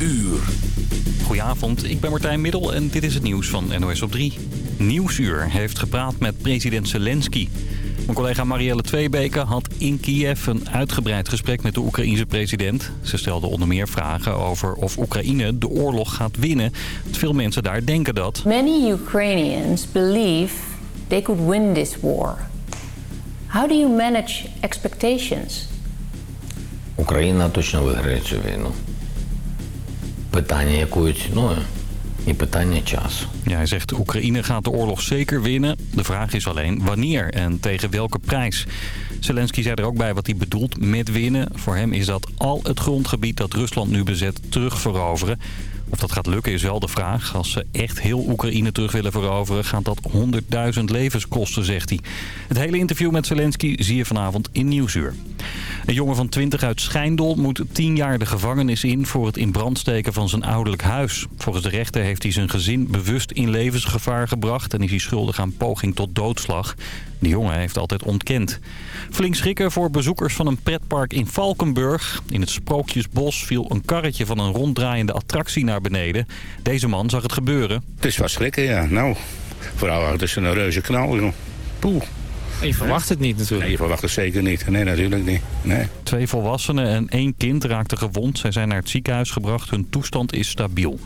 uur. Goedenavond, ik ben Martijn Middel en dit is het nieuws van NOS op 3. Nieuwsuur heeft gepraat met president Zelensky. Mijn collega Marielle Tweebeke had in Kiev een uitgebreid gesprek met de Oekraïense president. Ze stelde onder meer vragen over of Oekraïne de oorlog gaat winnen. Veel mensen daar denken dat. Many Ukrainians believe they could win this war. How do you manage expectations? Україна точно виграє цю війну. Питання якою ціною і питання часу. Ja, hij zegt Oekraïne gaat de oorlog zeker winnen. De vraag is alleen wanneer en tegen welke prijs. Zelensky zei er ook bij wat hij bedoelt met winnen. Voor hem is dat al het grondgebied dat Rusland nu bezet terugveroveren. Of dat gaat lukken is wel de vraag. Als ze echt heel Oekraïne terug willen veroveren... gaat dat 100.000 levens kosten, zegt hij. Het hele interview met Zelensky zie je vanavond in Nieuwsuur. Een jongen van 20 uit Schijndel moet 10 jaar de gevangenis in... voor het in brand steken van zijn ouderlijk huis. Volgens de rechter heeft hij zijn gezin bewust in levensgevaar gebracht... en is hij schuldig aan poging tot doodslag. De jongen heeft altijd ontkend. Flink schrikken voor bezoekers van een pretpark in Valkenburg. In het Sprookjesbos viel een karretje van een ronddraaiende attractie naar beneden. Deze man zag het gebeuren. Het is wat schrikken, ja. Nou, vooral het is een reuze knal, joh. Poeh. Je verwacht het niet natuurlijk. Nee, je verwacht het zeker niet. Nee, natuurlijk niet. Nee. Twee volwassenen en één kind raakten gewond. Zij zijn naar het ziekenhuis gebracht. Hun toestand is stabiel.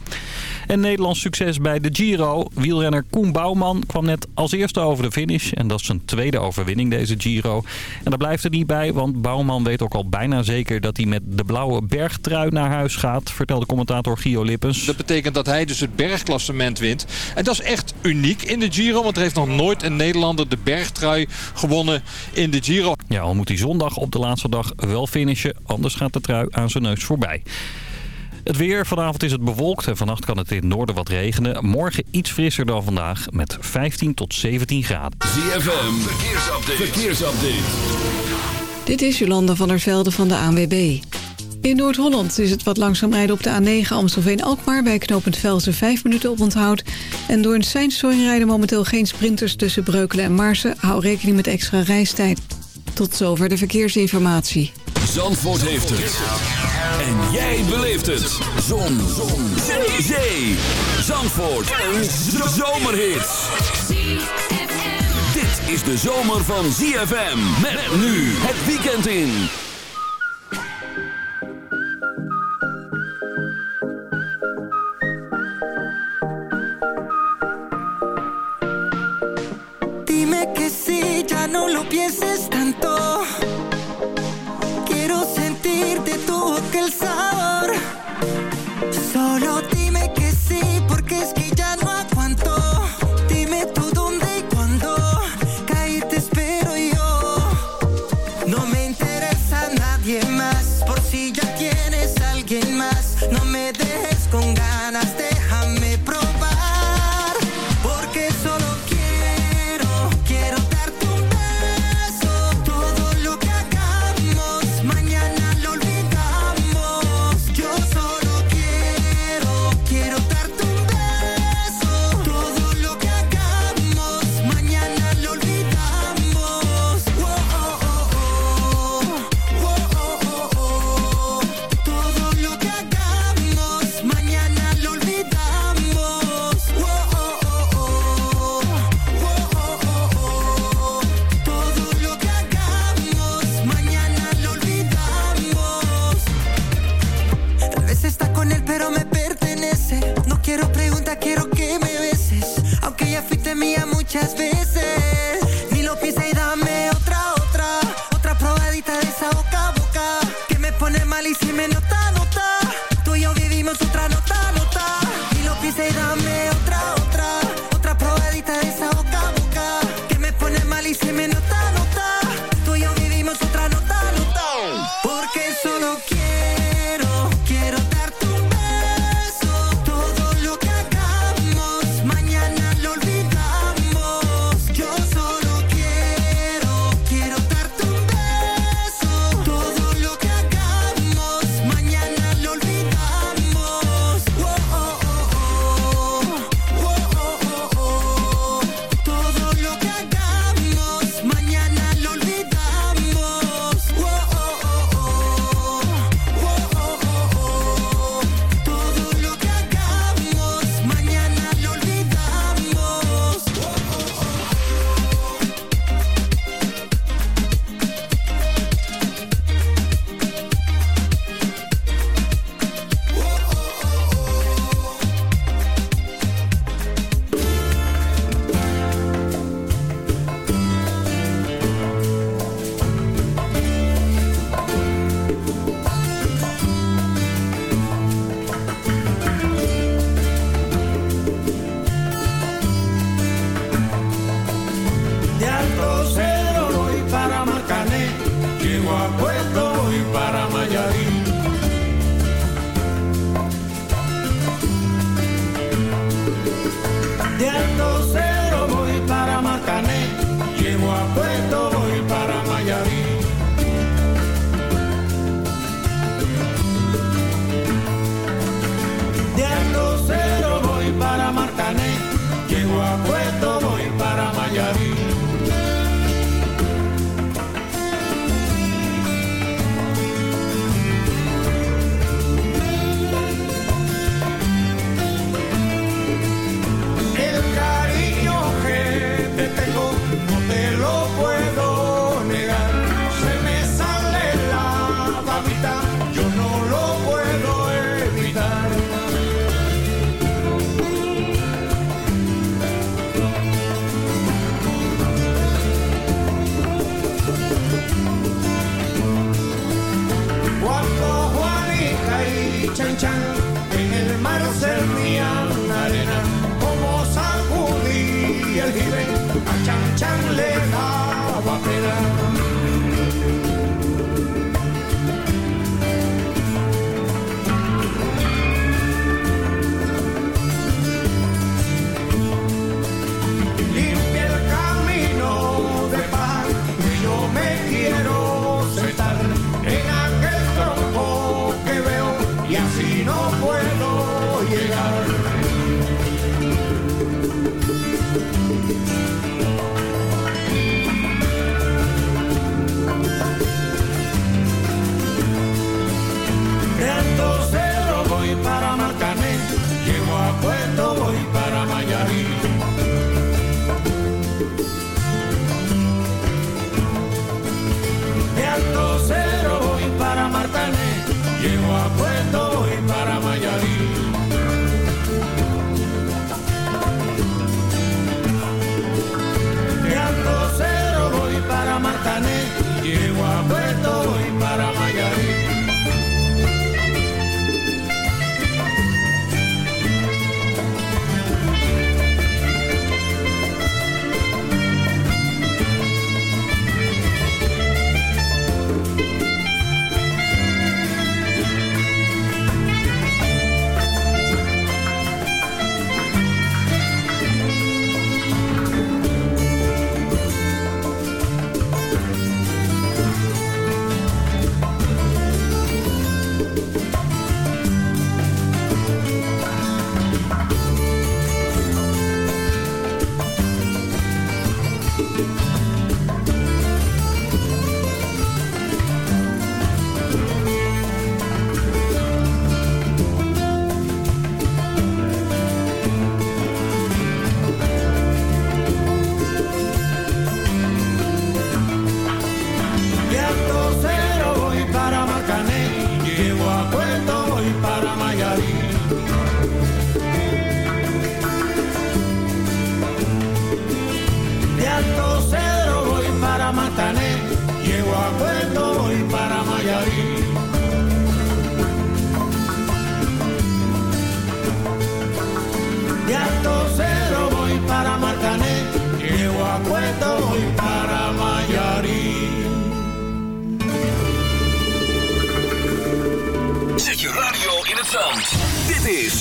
En Nederlands succes bij de Giro. Wielrenner Koen Bouwman kwam net als eerste over de finish. En dat is zijn tweede overwinning deze Giro. En daar blijft het niet bij, want Bouwman weet ook al bijna zeker... dat hij met de blauwe bergtrui naar huis gaat, vertelde commentator Gio Lippens. Dat betekent dat hij dus het bergklassement wint. En dat is echt uniek in de Giro, want er heeft nog nooit een Nederlander de bergtrui gewonnen in de Giro. Ja, al moet hij zondag op de laatste dag wel finishen, anders gaat de trui aan zijn neus voorbij. Het weer. Vanavond is het bewolkt en vannacht kan het in het noorden wat regenen. Morgen iets frisser dan vandaag met 15 tot 17 graden. ZFM, verkeersupdate. verkeersupdate. Dit is Jolanda van der Velde van de ANWB. In Noord-Holland is het wat langzaam rijden op de A9 Amstelveen-Alkmaar... bij knooppunt Velsen 5 minuten op onthoud. En door een seinstoring rijden momenteel geen sprinters tussen Breukelen en Marsen. Hou rekening met extra reistijd. Tot zover de verkeersinformatie. Zandvoort heeft het. En jij beleeft het. Zon. Zon. Zee. Zee. Zandvoort. Een zomerhit. Dit is de zomer van ZFM. Met nu het weekend in. Dime que sí, ya no lo pienses tanto. que el sabor solo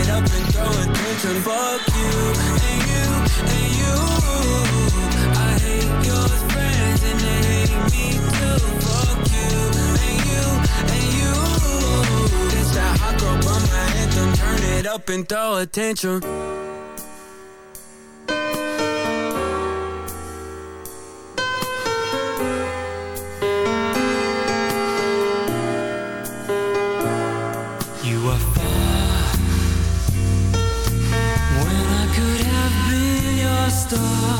it up and throw attention. Fuck you and you and you. I hate your friends and they hate me too. Fuck you and you and you. It's that hot girl bump my anthem. Turn it up and throw attention. Stop.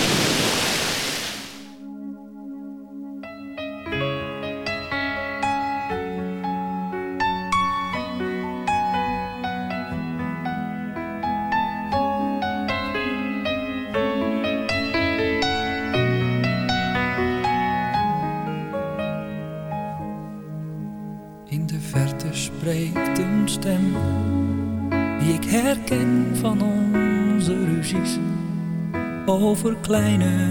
Kleine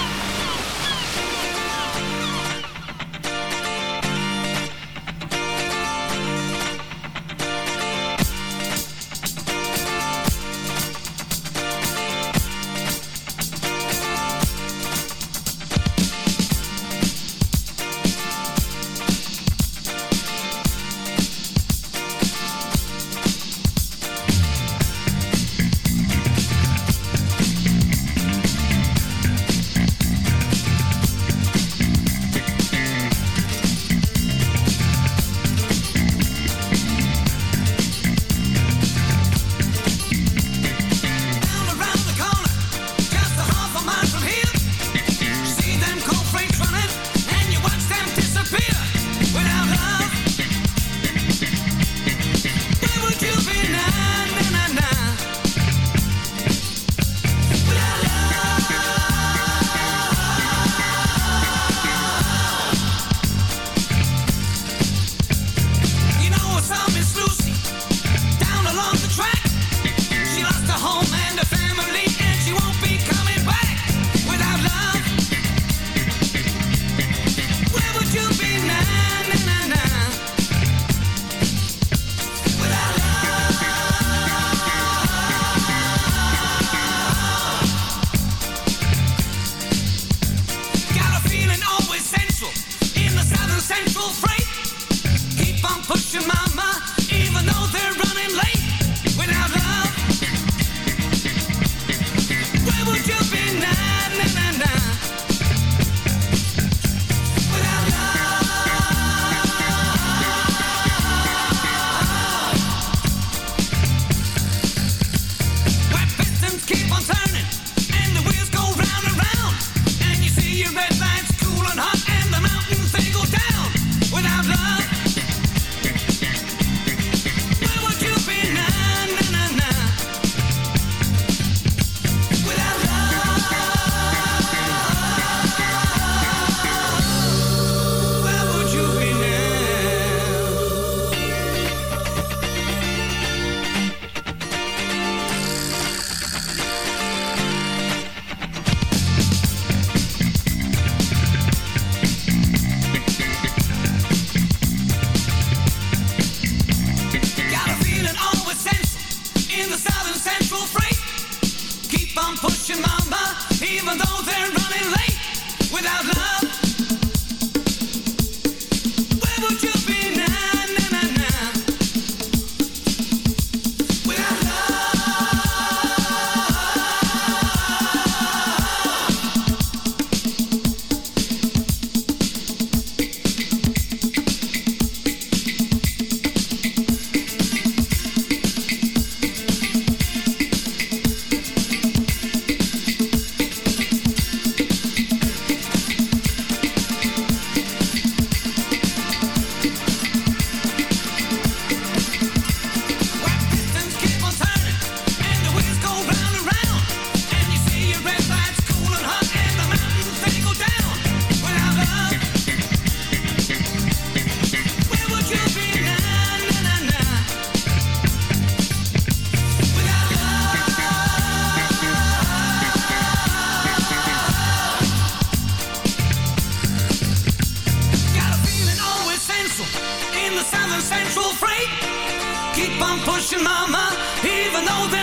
your mama, even though they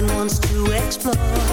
mind wants to explore.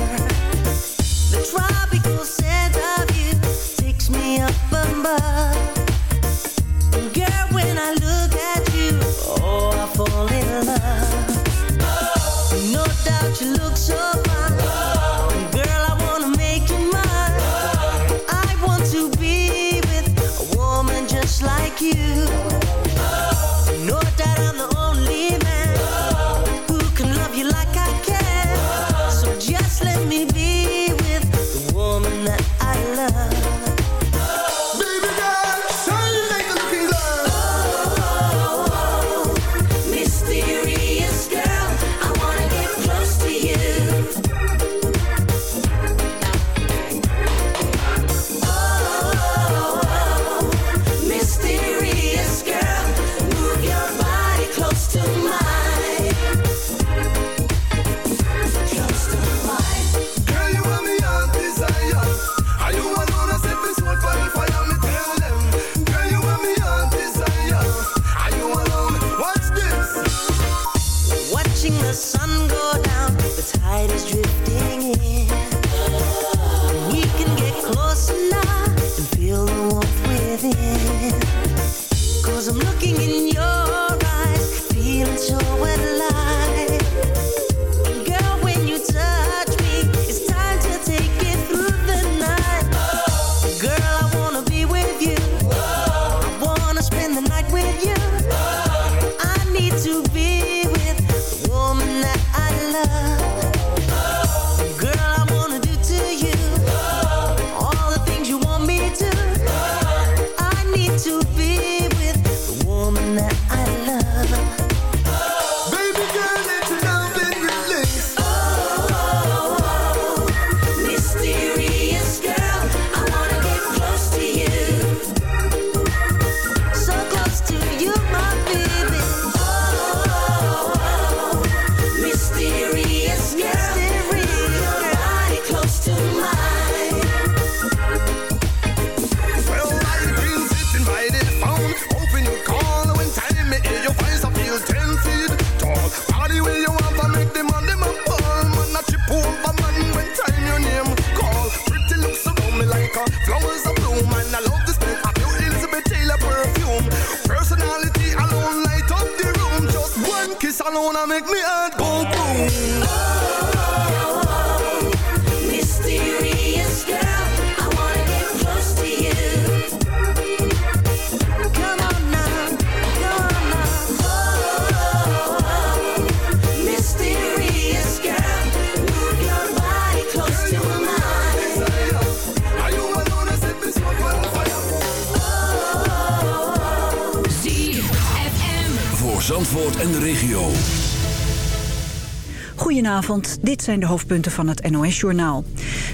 Goedenavond, dit zijn de hoofdpunten van het NOS-journaal.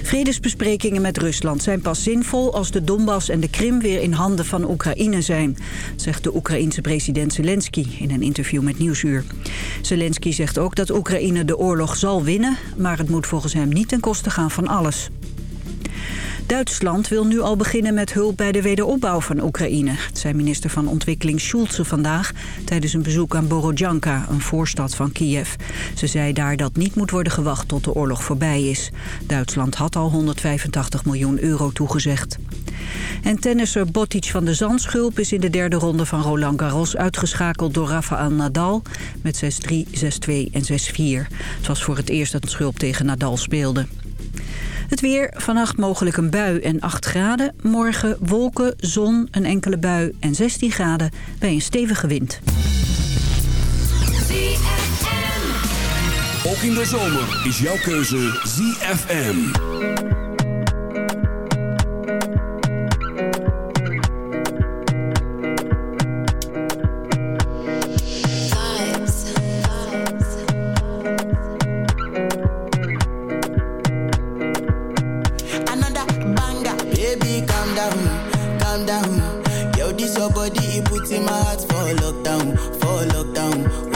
Vredesbesprekingen met Rusland zijn pas zinvol als de Donbass en de Krim weer in handen van Oekraïne zijn, zegt de Oekraïense president Zelensky in een interview met Nieuwsuur. Zelensky zegt ook dat Oekraïne de oorlog zal winnen, maar het moet volgens hem niet ten koste gaan van alles. Duitsland wil nu al beginnen met hulp bij de wederopbouw van Oekraïne. Het zei minister van Ontwikkeling Schulze vandaag... tijdens een bezoek aan Borodjanka, een voorstad van Kiev. Ze zei daar dat niet moet worden gewacht tot de oorlog voorbij is. Duitsland had al 185 miljoen euro toegezegd. En tennisser Bottic van de Zandschulp is in de derde ronde van Roland Garros uitgeschakeld door Rafael Nadal met 6-3, 6-2 en 6-4. Het was voor het eerst dat Schulp tegen Nadal speelde. Het weer, vannacht mogelijk een bui en 8 graden. Morgen wolken, zon, een enkele bui en 16 graden bij een stevige wind. Ook in de zomer is jouw keuze ZFM. down. Yo, this your body, it puts in my heart for lockdown, for lockdown.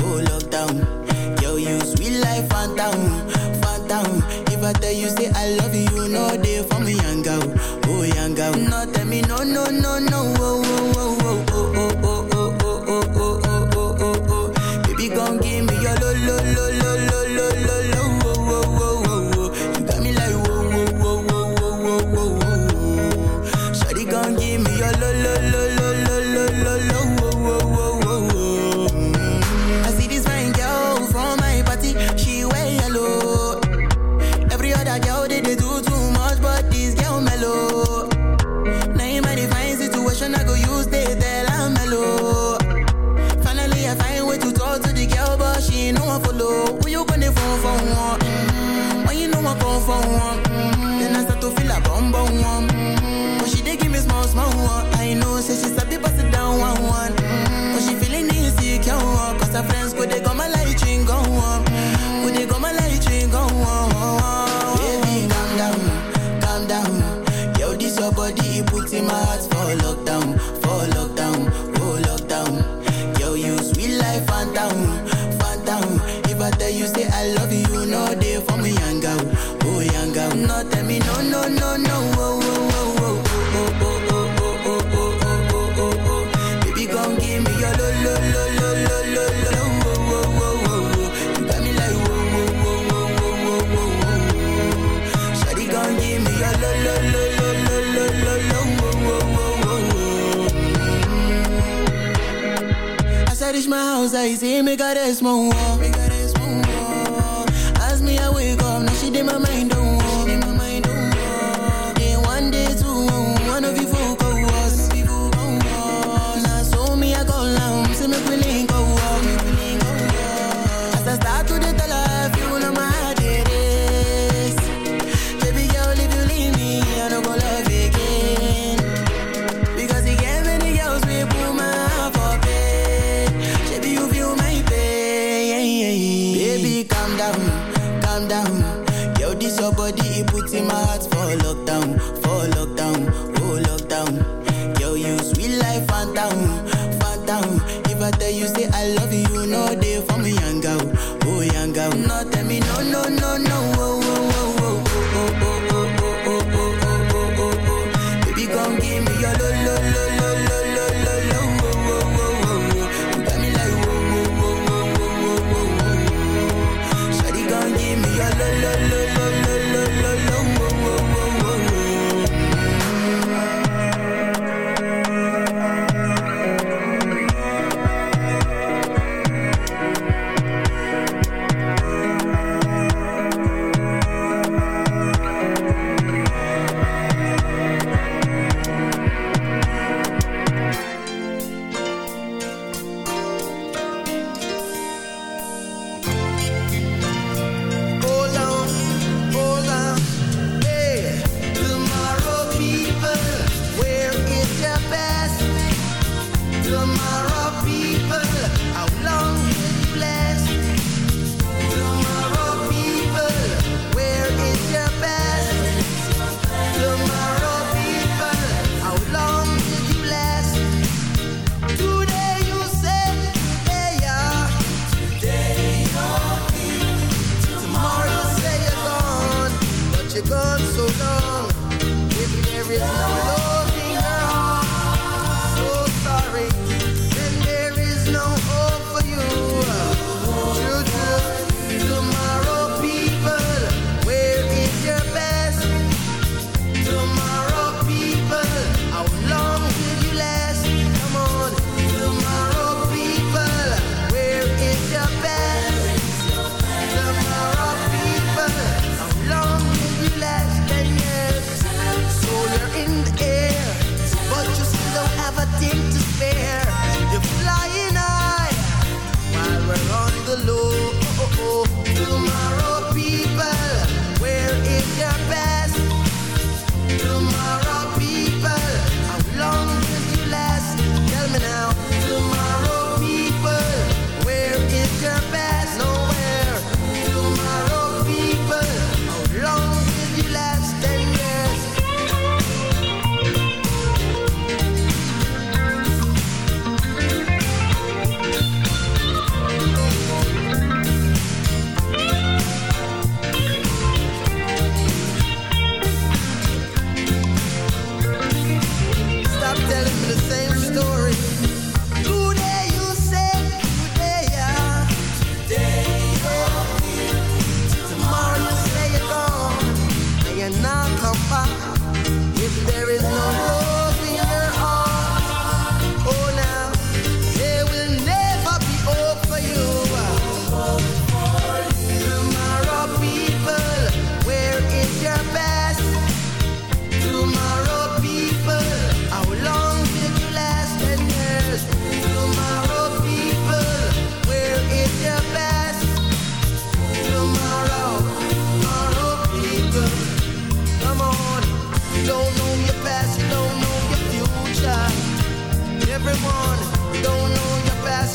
zij is in, ik.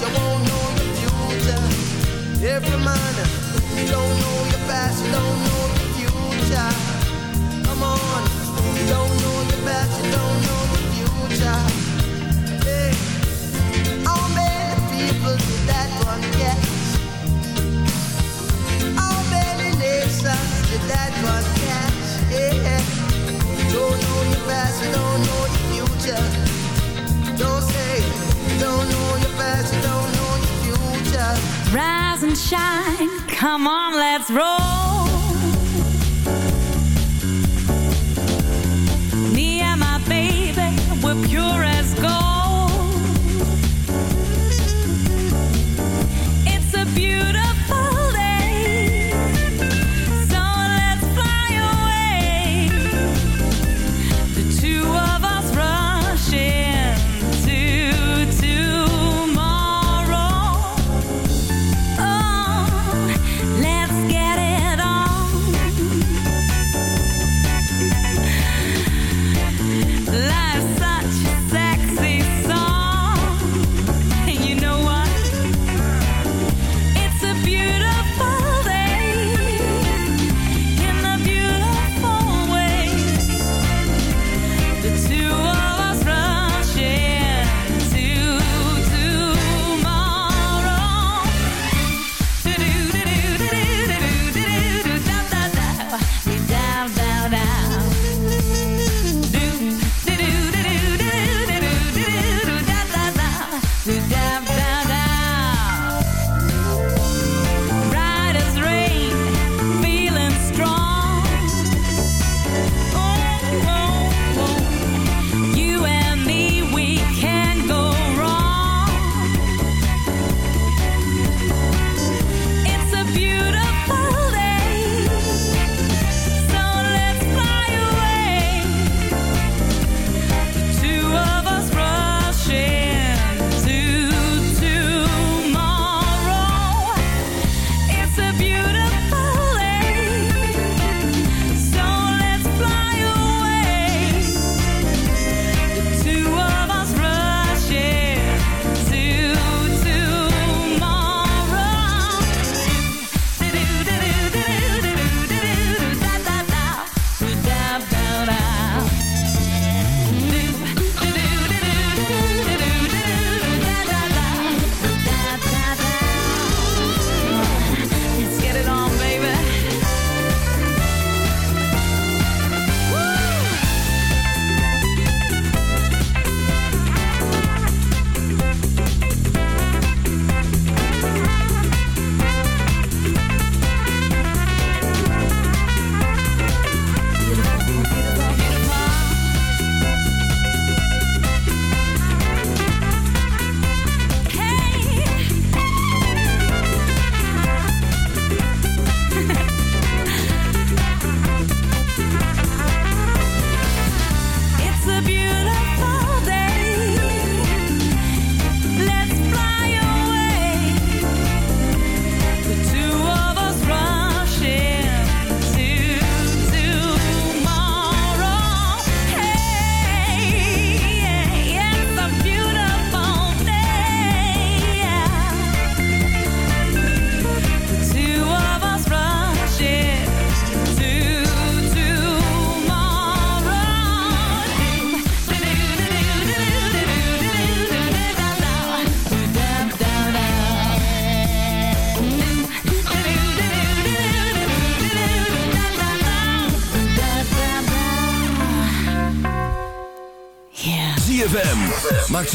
you won't know your future. Every you're minor, you don't know your past, you don't know your future. Come on, you don't know your past, you don't know your future. Hey, how many people did that one catch? How many nations did that one catch? Yeah. Don't know your past, you don't know your future. Don't say. Rise and shine, come on, let's roll.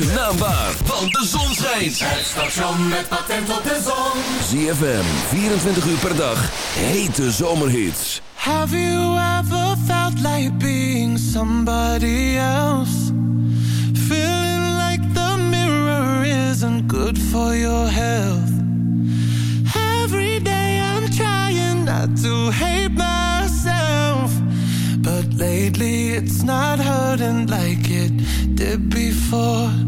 Zijn naam waar, want de zon schijnt. Het station met patent op de zon. ZFM, 24 uur per dag. Hete zomerhits. Have you ever felt like being somebody else? Feeling like the mirror isn't good for your health. Every day I'm trying not to hate myself. But lately it's not hurting like it did before.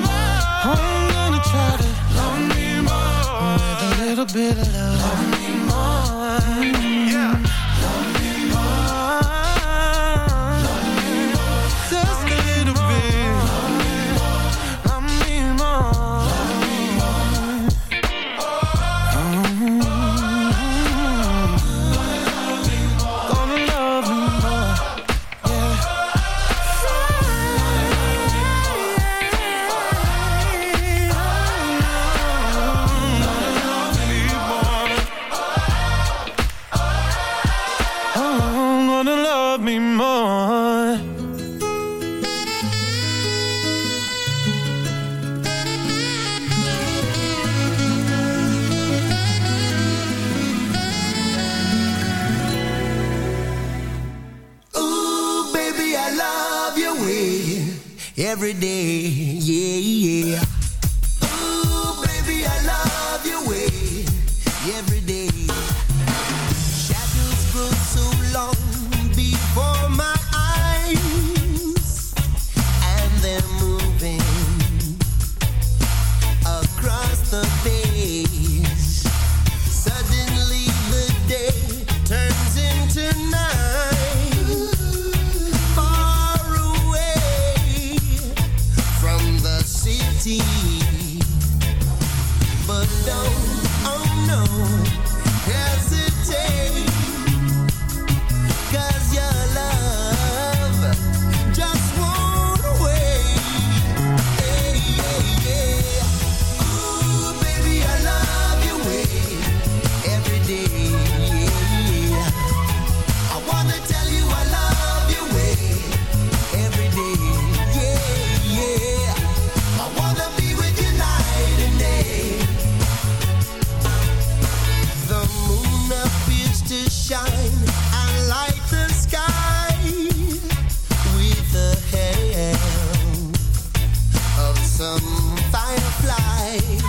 A bit of love. Some firefly.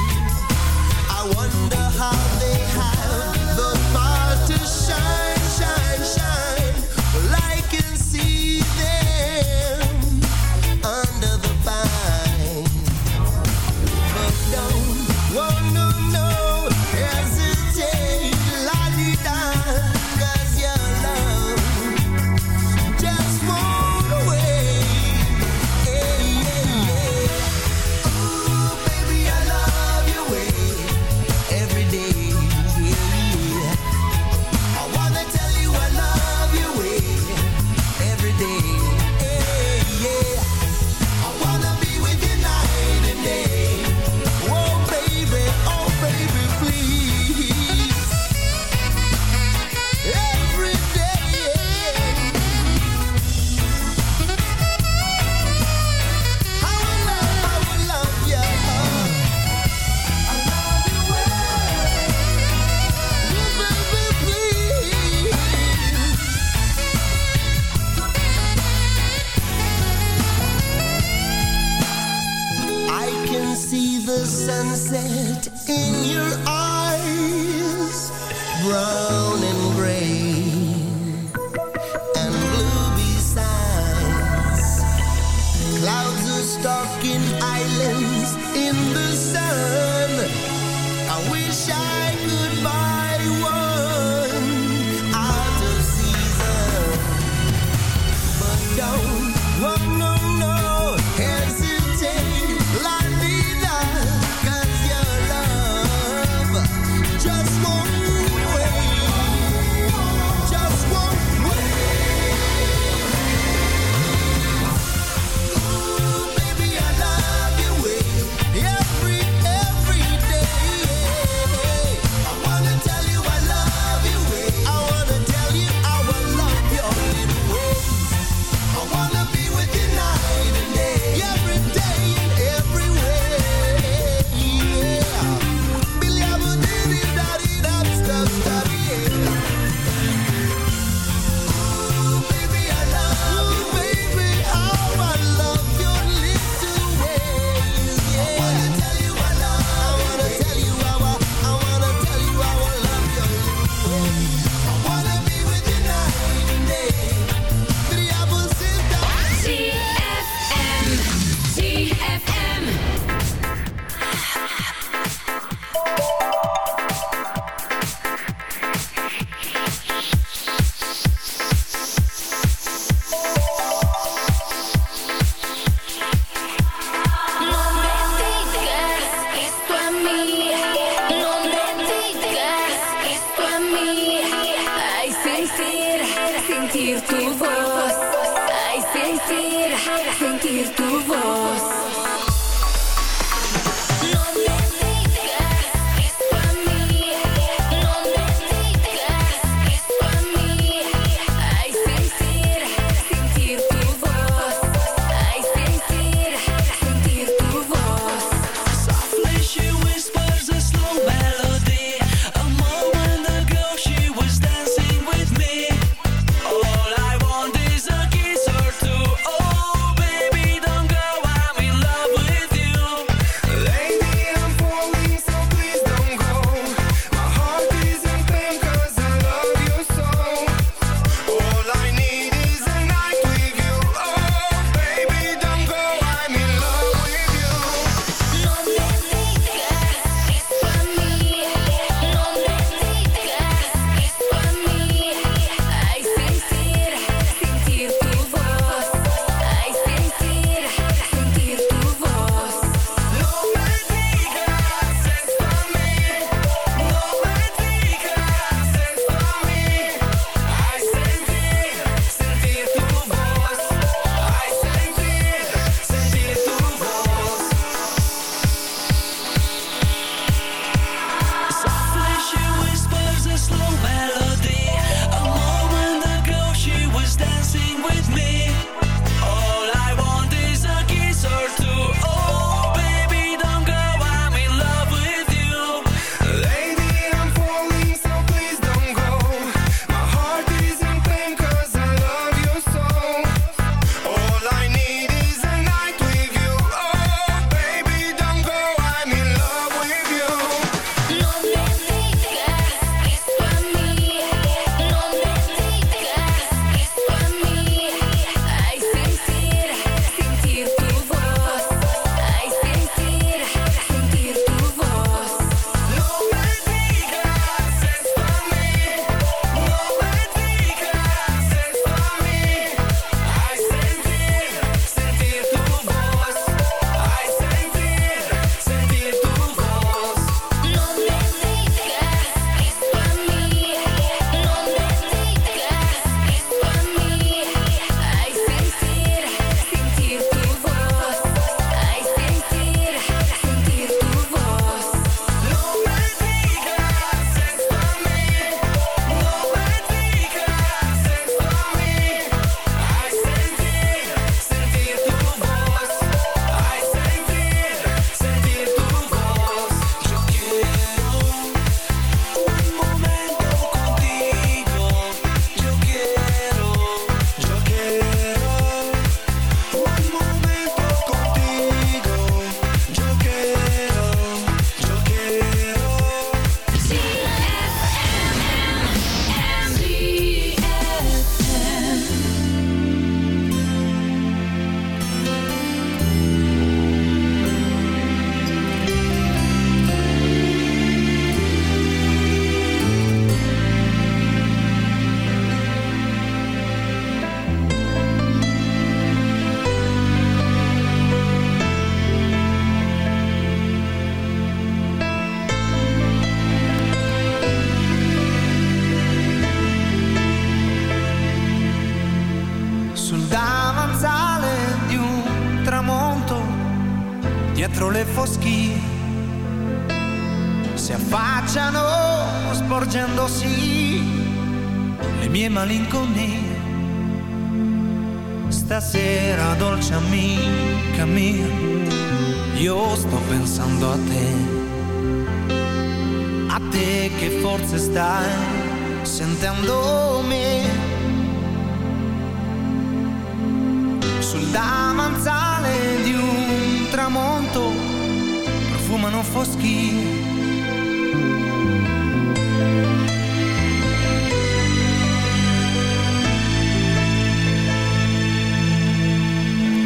Profumano foschie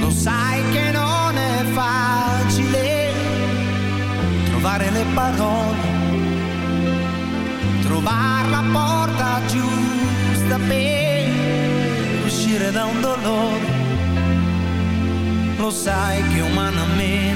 Lo sai che non è facile trovare le parole, trovare la porta giusta per uscire da un dolore. Lo sai che umanamente ci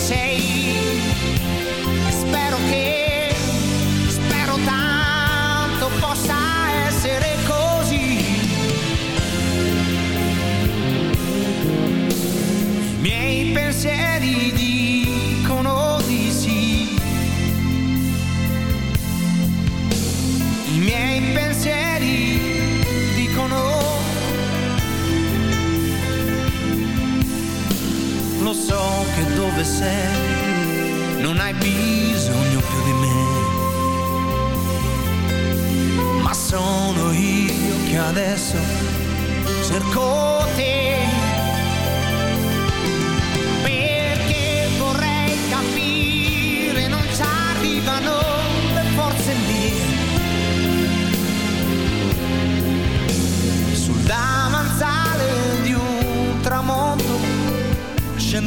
say dove non hai bisogno più di me. Ma sono io che adesso cerco te.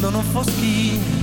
Não no foschino